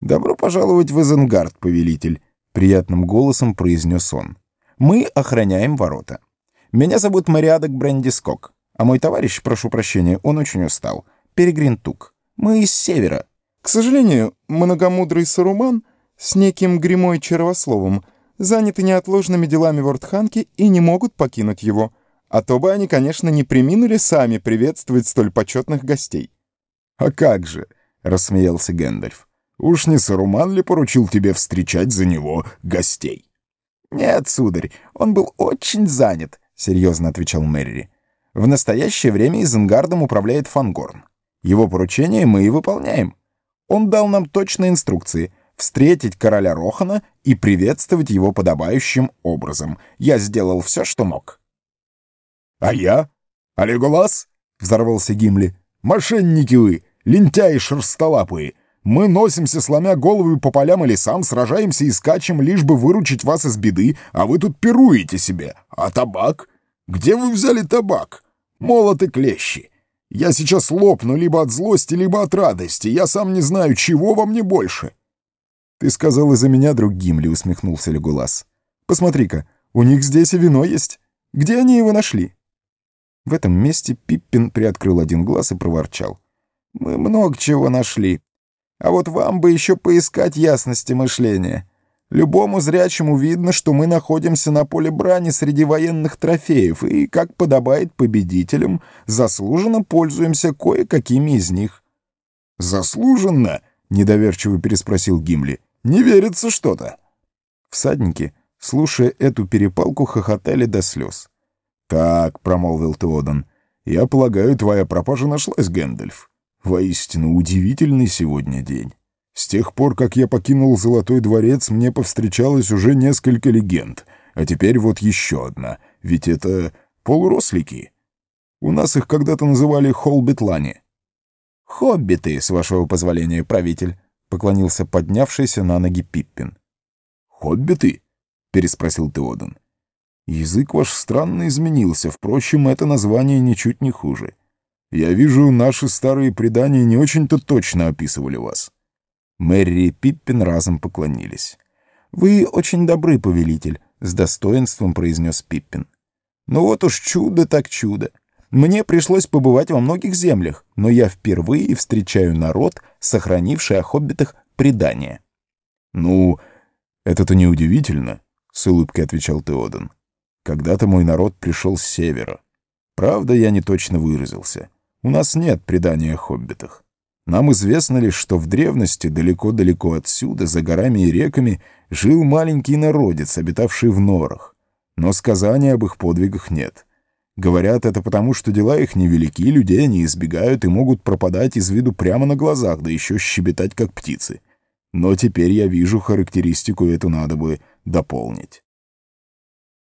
«Добро пожаловать в Изенгард, повелитель», — приятным голосом произнес он. «Мы охраняем ворота. Меня зовут Мариадок Брендискок, а мой товарищ, прошу прощения, он очень устал. Перегрин Тук. Мы из севера. К сожалению, многомудрый Саруман с неким гремой червословом заняты неотложными делами в Ортханке и не могут покинуть его. А то бы они, конечно, не приминули сами приветствовать столь почетных гостей. «А как же!» — рассмеялся Гэндальф. «Уж не Саруман ли поручил тебе встречать за него гостей?» «Нет, сударь, он был очень занят», — серьезно отвечал Мэри. «В настоящее время Изенгардом управляет Фангорн. Его поручение мы и выполняем. Он дал нам точные инструкции — встретить короля Рохана и приветствовать его подобающим образом. Я сделал все, что мог». «А я? Олеголас?» — взорвался Гимли. «Мошенники вы, лентяи шерстолапые! Мы носимся, сломя головы по полям и лесам, сражаемся и скачем, лишь бы выручить вас из беды, а вы тут пируете себе. А табак? Где вы взяли табак? Молоты клещи! Я сейчас лопну либо от злости, либо от радости. Я сам не знаю, чего во мне больше». «Ты сказал из-за меня, друг Гимли», — усмехнулся Легулас. «Посмотри-ка, у них здесь и вино есть. Где они его нашли?» В этом месте Пиппин приоткрыл один глаз и проворчал. «Мы много чего нашли. А вот вам бы еще поискать ясности мышления. Любому зрячему видно, что мы находимся на поле брани среди военных трофеев и, как подобает победителям, заслуженно пользуемся кое-какими из них». «Заслуженно?» — недоверчиво переспросил Гимли. «Не верится что-то». Всадники, слушая эту перепалку, хохотали до слез. «Так», — промолвил Теодан, — «я полагаю, твоя пропажа нашлась, Гэндальф. Воистину удивительный сегодня день. С тех пор, как я покинул Золотой дворец, мне повстречалось уже несколько легенд, а теперь вот еще одна, ведь это полурослики. У нас их когда-то называли Холбитлани». «Хоббиты, с вашего позволения, правитель», — поклонился поднявшийся на ноги Пиппин. «Хоббиты?» — переспросил Теодан. Язык ваш странно изменился, впрочем, это название ничуть не хуже. Я вижу, наши старые предания не очень-то точно описывали вас». Мэри и Пиппин разом поклонились. «Вы очень добры, повелитель», — с достоинством произнес Пиппин. «Ну вот уж чудо так чудо. Мне пришлось побывать во многих землях, но я впервые встречаю народ, сохранивший о хоббитах предания». «Ну, это-то неудивительно», — с улыбкой отвечал Теодан. Когда-то мой народ пришел с севера. Правда, я не точно выразился. У нас нет предания о хоббитах. Нам известно лишь, что в древности, далеко-далеко отсюда, за горами и реками, жил маленький народец, обитавший в норах. Но сказаний об их подвигах нет. Говорят это потому, что дела их невелики, людей они избегают и могут пропадать из виду прямо на глазах, да еще щебетать, как птицы. Но теперь я вижу характеристику эту надо бы дополнить.